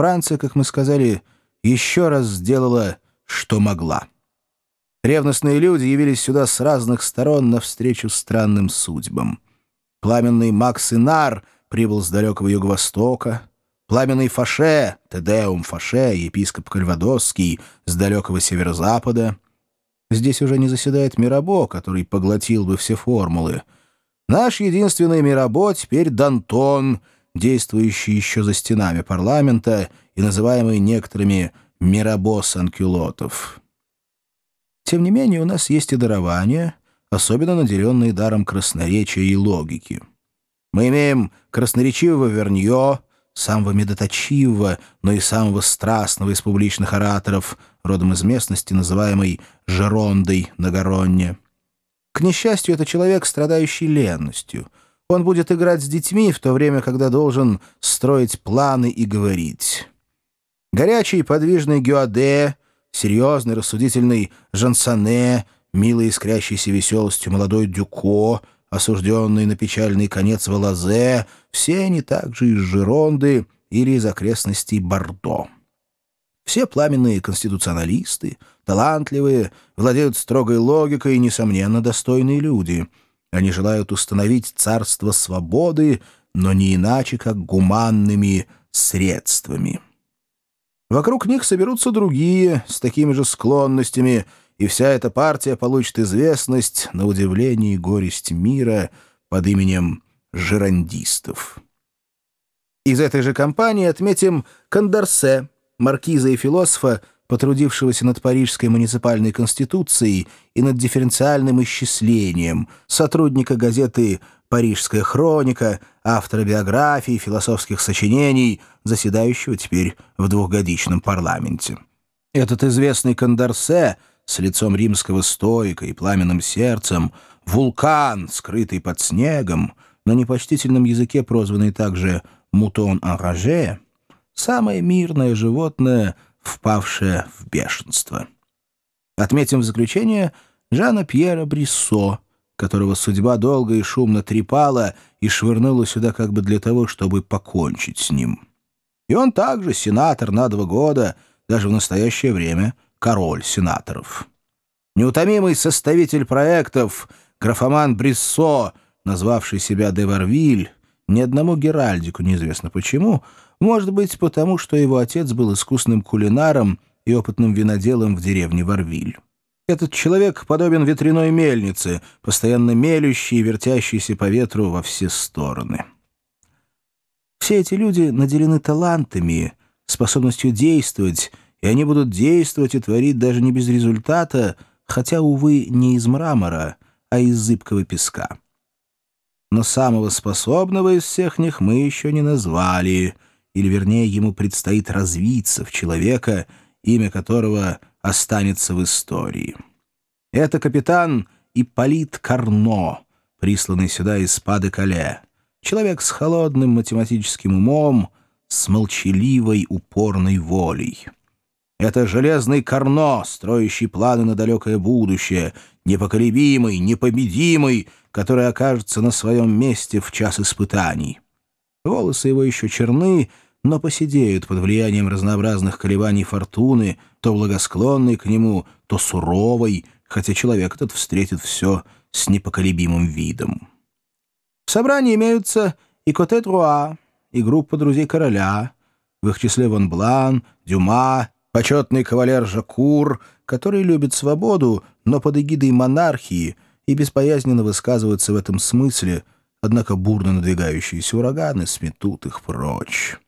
Франция, как мы сказали, еще раз сделала, что могла. Ревностные люди явились сюда с разных сторон навстречу странным судьбам. Пламенный Макс Инар прибыл с далекого юго-востока, пламенный Фаше, Тедеум Фаше, епископ Кальвадосский, с далекого северо-запада. Здесь уже не заседает Мирабо, который поглотил бы все формулы. Наш единственный Мирабо теперь Дантон, действующий еще за стенами парламента и называемый некоторыми Мирабо Санкюлотов. Тем не менее, у нас есть и дарования, особенно наделенные даром красноречия и логики. Мы имеем красноречивого Верньо, самого медоточивого, но и самого страстного из публичных ораторов, родом из местности, называемой Жерондой на Гаронне. К несчастью, это человек, страдающий ленностью. Он будет играть с детьми в то время, когда должен строить планы и говорить. Горячий подвижный Гюаде серьезный, рассудительный Жансане, милый искрящийся веселостью молодой Дюко, осужденный на печальный конец Валазе, все они также из Жиронды или из окрестностей Бордо. Все пламенные конституционалисты, талантливые, владеют строгой логикой и, несомненно, достойные люди. Они желают установить царство свободы, но не иначе, как гуманными средствами. Вокруг них соберутся другие с такими же склонностями, и вся эта партия получит известность на удивление и горесть мира под именем жирандистов. Из этой же компании отметим Кондорсе, маркиза и философа, потрудившегося над Парижской муниципальной конституцией и над дифференциальным исчислением, сотрудника газеты «Парижская хроника», автора биографий, философских сочинений, заседающего теперь в двухгодичном парламенте. Этот известный Кондорсе с лицом римского стойка и пламенным сердцем, вулкан, скрытый под снегом, на непочтительном языке прозванный также «мутон анраже», самое мирное животное, впавшее в бешенство. Отметим в заключение Жана Пьера Бриссо, которого судьба долго и шумно трепала и швырнула сюда как бы для того, чтобы покончить с ним. И он также сенатор на два года, даже в настоящее время король сенаторов. Неутомимый составитель проектов, графоман Бриссо, назвавший себя де Варвиль, ни одному Геральдику неизвестно почему, может быть, потому что его отец был искусным кулинаром и опытным виноделом в деревне Варвиль. Этот человек подобен ветряной мельнице, постоянно мелющей и вертящейся по ветру во все стороны. Все эти люди наделены талантами, способностью действовать, и они будут действовать и творить даже не без результата, хотя, увы, не из мрамора, а из зыбкого песка. Но самого способного из всех них мы еще не назвали, или, вернее, ему предстоит развиться в человека, имя которого — останется в истории. Это капитан Ипполит Карно, присланный сюда из Паде-Кале. Человек с холодным математическим умом, с молчаливой упорной волей. Это железный Карно, строящий планы на далекое будущее, непоколебимый, непобедимый, который окажется на своем месте в час испытаний. Волосы его еще черны, но посидеют под влиянием разнообразных колебаний фортуны, то благосклонной к нему, то суровой, хотя человек этот встретит все с непоколебимым видом. В собрании имеются и Коте Труа, и группа друзей короля, в их числе Ван Блан, Дюма, почетный кавалер Жакур, который любит свободу, но под эгидой монархии и безбоязненно высказываются в этом смысле, однако бурно надвигающиеся ураганы сметут их прочь.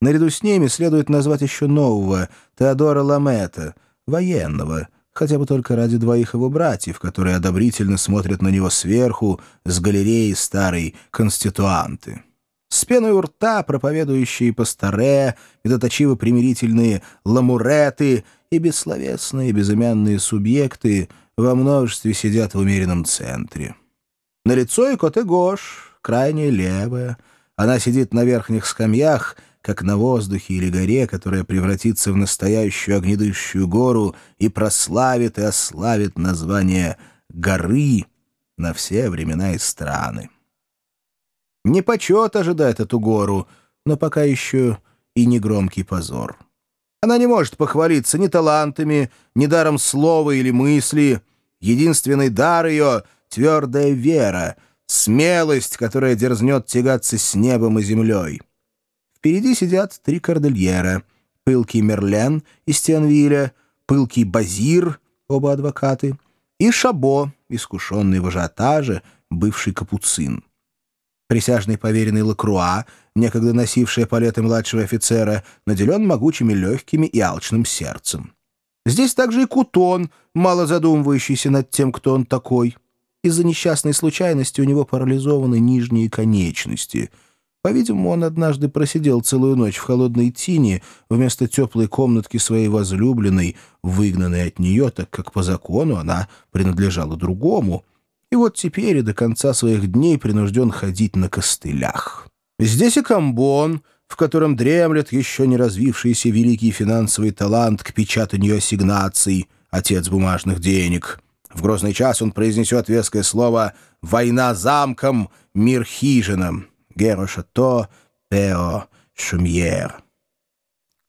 Наряду с ними следует назвать еще нового, Теодора Ламета, военного, хотя бы только ради двоих его братьев, которые одобрительно смотрят на него сверху с галереи старой конституанты. С пеной у рта проповедующие пасторе, медоточиво-примирительные ламуреты и бессловесные безымянные субъекты во множестве сидят в умеренном центре. На лицо и коте Гош, крайне левая. Она сидит на верхних скамьях — как на воздухе или горе, которая превратится в настоящую огнедышащую гору и прославит и ославит название горы на все времена и страны. Не почет ожидает эту гору, но пока еще и негромкий позор. Она не может похвалиться ни талантами, ни даром слова или мысли. Единственный дар ее — твердая вера, смелость, которая дерзнет тягаться с небом и землей. Впереди сидят три кордельера — пылкий Мерлен из Тенвиля, пылкий Базир, оба адвокаты, и Шабо, искушенный в ажиотаже, бывший капуцин. Присяжный поверенный Лакруа, некогда носивший палеты младшего офицера, наделен могучими легкими и алчным сердцем. Здесь также и Кутон, мало задумывающийся над тем, кто он такой. Из-за несчастной случайности у него парализованы нижние конечности. По-видимому, он однажды просидел целую ночь в холодной тине вместо теплой комнатки своей возлюбленной, выгнанной от нее, так как по закону она принадлежала другому — и вот теперь и до конца своих дней принужден ходить на костылях. Здесь и Камбон, в котором дремлет еще не развившийся великий финансовый талант к печатанию ассигнаций, отец бумажных денег. В грозный час он произнесет веское слово «Война замком, мир хижинам» «Геро Шато, Пео, Шумьер».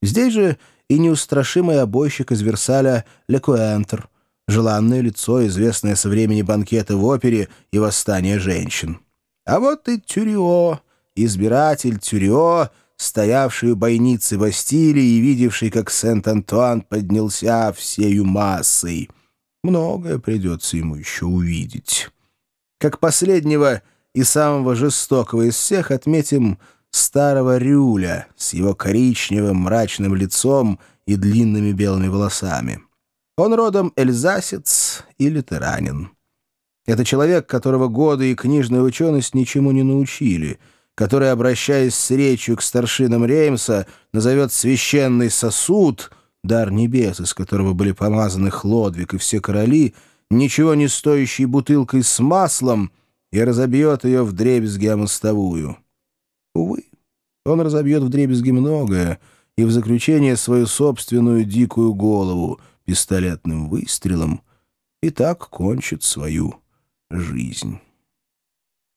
Здесь же и неустрашимый обойщик из Версаля Лекуэнтер — желанное лицо, известное со времени банкета в опере и восстания женщин. А вот и Тюрио, избиратель Тюрио, стоявший у бойницы Бастилии и видевший, как Сент-Антуан поднялся всею массой. Многое придется ему еще увидеть. Как последнего и самого жестокого из всех отметим старого Рюля с его коричневым мрачным лицом и длинными белыми волосами. Он родом эльзасец и лютеранин. Это человек, которого годы и книжная ученость ничему не научили, который, обращаясь с речью к старшинам Реймса, назовет священный сосуд, дар небес, из которого были помазаны Хлодвиг и все короли, ничего не стоящей бутылкой с маслом, и разобьет ее в дребезги о мостовую. Увы, он разобьет в дребезги многое, и в заключение свою собственную дикую голову — пистолетным выстрелом и так кончит свою жизнь.